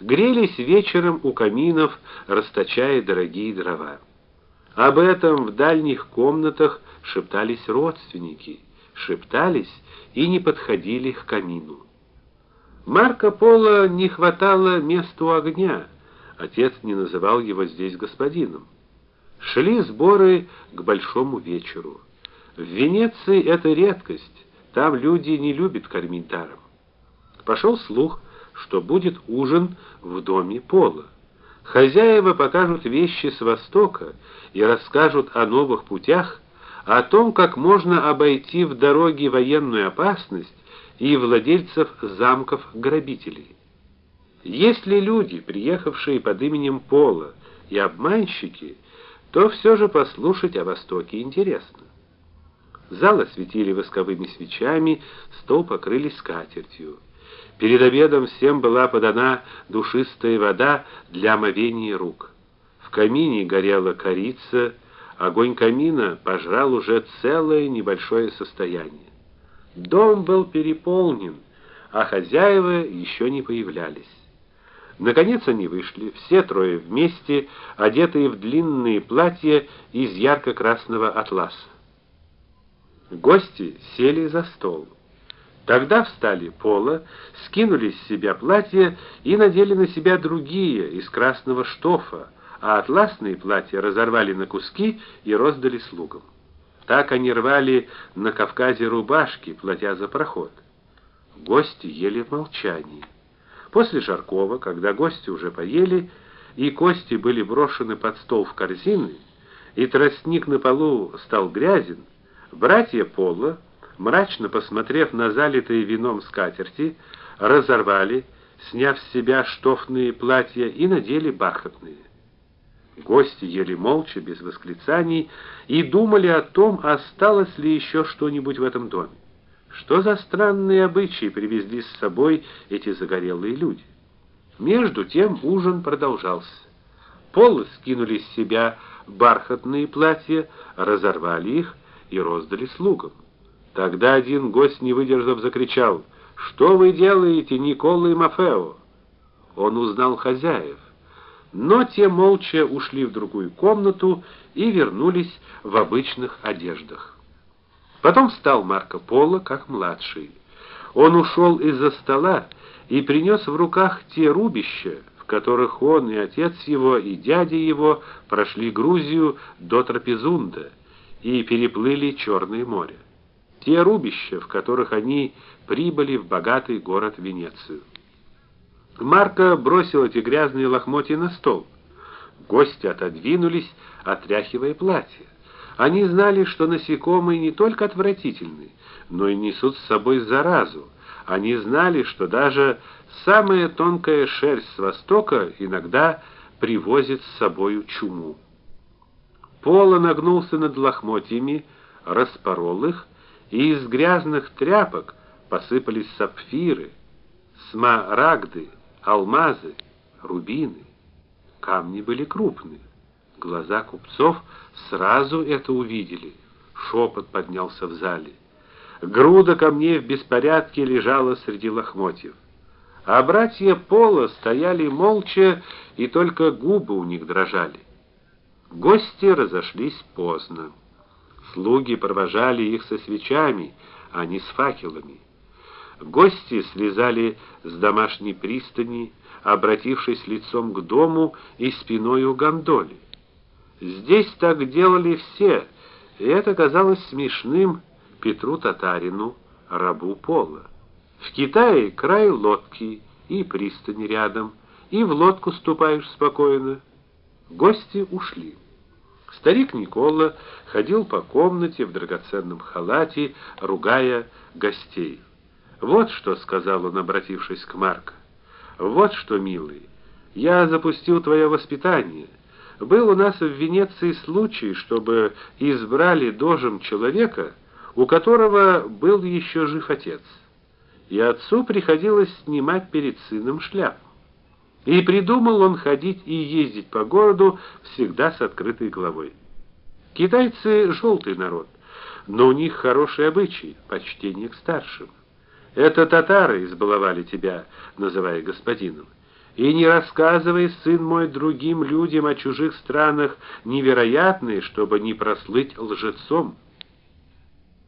грелись вечером у каминов, расточая дорогие дрова. Об этом в дальних комнатах шептались родственники, шептались и не подходили к камину. Марко Поло не хватало места у огня. Отец не называл его здесь господином. Шли сборы к большому вечеру. В Венеции это редкость. Там люди не любят кормить даром. Пошел слух, что будет ужин в доме Пола. Хозяева покажут вещи с востока и расскажут о новых путях, о том, как можно обойти в дороге военную опасность и владельцев замков-грабителей. Если люди, приехавшие под именем Пола, и обманщики, то все же послушать о Востоке интересно. Зал осветили восковыми свечами, стол покрыли скатертью. Перед обедом всем была подана душистая вода для омовения рук. В камине горела корица, огонь камина пожрал уже целое небольшое состояние. Дом был переполнен, а хозяева еще не появлялись. Наконец они вышли, все трое вместе, одетые в длинные платья из ярко-красного атласа. Гости сели за стол. Тогда встали Пола, скинули с себя платья и надели на себя другие из красного штофа, а атласные платья разорвали на куски и роздали слугам. Так они рвали на Кавказе рубашки, платя за проход. Гости ели в молчании. После жаркого, когда гости уже поели и кости были брошены под стол в корзины, и тростник на полу стал грязен, братья Пола мрачно посмотрев на залитые вином скатерти, разорвали, сняв с себя штофные платья и надели бархатные. Гости ели молча, без восклицаний, и думали о том, осталось ли еще что-нибудь в этом доме. Что за странные обычаи привезли с собой эти загорелые люди? Между тем ужин продолжался. Полы скинули с себя бархатные платья, разорвали их и роздали слугам. Тогда один гость, не выдержав, закричал: "Что вы делаете, Никола и Мафео?" Он узнал хозяев, но те молча ушли в другую комнату и вернулись в обычных одеждах. Потом встал Марко Поло как младший. Он ушел из-за стола и принес в руках те рубища, в которых он и отец его, и дядя его прошли Грузию до Трапезунда и переплыли Черное море те рубища, в которых они прибыли в богатый город Венецию. Марко бросил эти грязные лохмотья на стол. Гости отодвинулись, отряхивая платья. Они знали, что насекомые не только отвратительны, но и несут с собой заразу. Они знали, что даже самая тонкая шерсть с востока иногда привозит с собою чуму. Пола нагнулся над лохмотьями, распорол их и из грязных тряпок посыпались сапфиры, смарагды, алмазы, рубины. Камни были крупные. Глаза купцов сразу это увидели. Шепот поднялся в зале. Груда камней в беспорядке лежала среди лохмотьев. А братья Пола стояли молча, и только губы у них дрожали. Гости разошлись поздно. Слуги провожали их со свечами, а не с факелами. Гости слезали с домашней пристани, обратившись лицом к дому и спиной к гондоле. Здесь так делали все, и это казалось смешным Петру Татарину, рабу Пола. В Китае край лодки и пристань рядом, и в лодку ступаешь спокойно. Гости ушли. Старик Никола ходил по комнате в драгоценном халате, ругая гостей. Вот что сказал он, обратившись к Марку. Вот что, милый, я запустил твое воспитание. Был у нас в Венеции случай, чтобы избрали дожем человека, у которого был еще жив отец. И отцу приходилось снимать перед сыном шляпу. И придумал он ходить и ездить по городу всегда с открытой головой. Китайцы желтый народ, но у них хороший обычай почтение к старшим. Это татары избаловали тебя, называя господином. И не рассказывай, сын мой, другим людям о чужих странах невероятные, чтобы не прослыть лжецом.